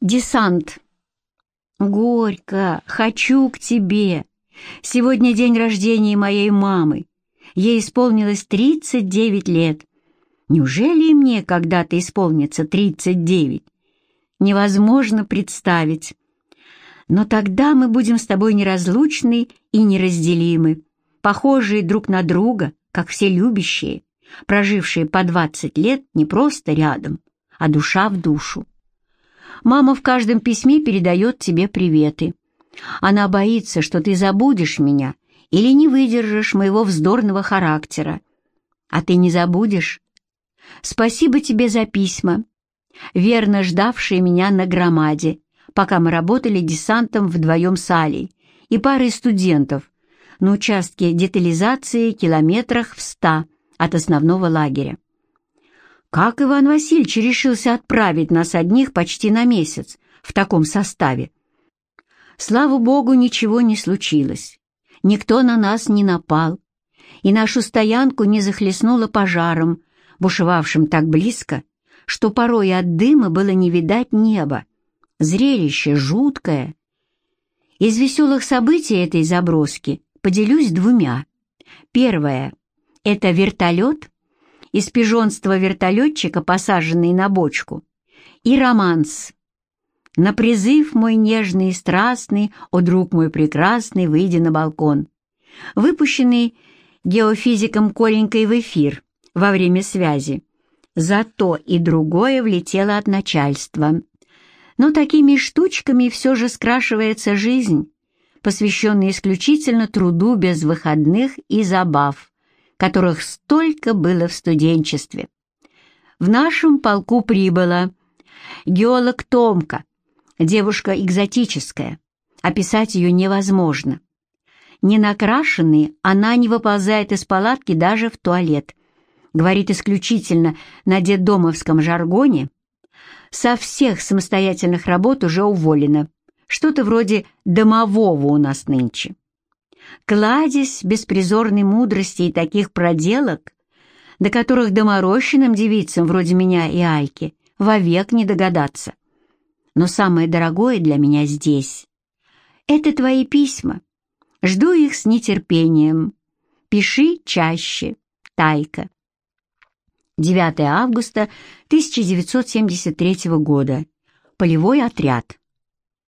Десант. Горько, хочу к тебе. Сегодня день рождения моей мамы. Ей исполнилось 39 лет. Неужели мне когда-то исполнится 39? Невозможно представить. Но тогда мы будем с тобой неразлучны и неразделимы, похожие друг на друга, как все любящие, прожившие по 20 лет не просто рядом, а душа в душу. Мама в каждом письме передает тебе приветы. Она боится, что ты забудешь меня или не выдержишь моего вздорного характера. А ты не забудешь? Спасибо тебе за письма, верно ждавшие меня на громаде, пока мы работали десантом вдвоем с Алей и парой студентов на участке детализации километрах в ста от основного лагеря. Как Иван Васильевич решился отправить нас одних почти на месяц в таком составе? Слава богу, ничего не случилось. Никто на нас не напал, и нашу стоянку не захлестнуло пожаром, бушевавшим так близко, что порой от дыма было не видать неба. Зрелище жуткое. Из веселых событий этой заброски поделюсь двумя. Первое — это вертолет — из пижонства вертолетчика, посаженный на бочку, и романс. На призыв мой нежный и страстный, о, друг мой прекрасный, выйди на балкон. Выпущенный геофизиком Коленькой в эфир во время связи. Зато и другое влетело от начальства. Но такими штучками все же скрашивается жизнь, посвященная исключительно труду без выходных и забав которых столько было в студенчестве. В нашем полку прибыла геолог Томка, девушка экзотическая, описать ее невозможно. Не накрашенной она не выползает из палатки даже в туалет, говорит исключительно на детдомовском жаргоне, со всех самостоятельных работ уже уволена, что-то вроде домового у нас нынче кладезь беспризорной мудрости и таких проделок, до которых доморощенным девицам вроде меня и Альки вовек не догадаться. Но самое дорогое для меня здесь — это твои письма. Жду их с нетерпением. Пиши чаще. Тайка. 9 августа 1973 года. Полевой отряд.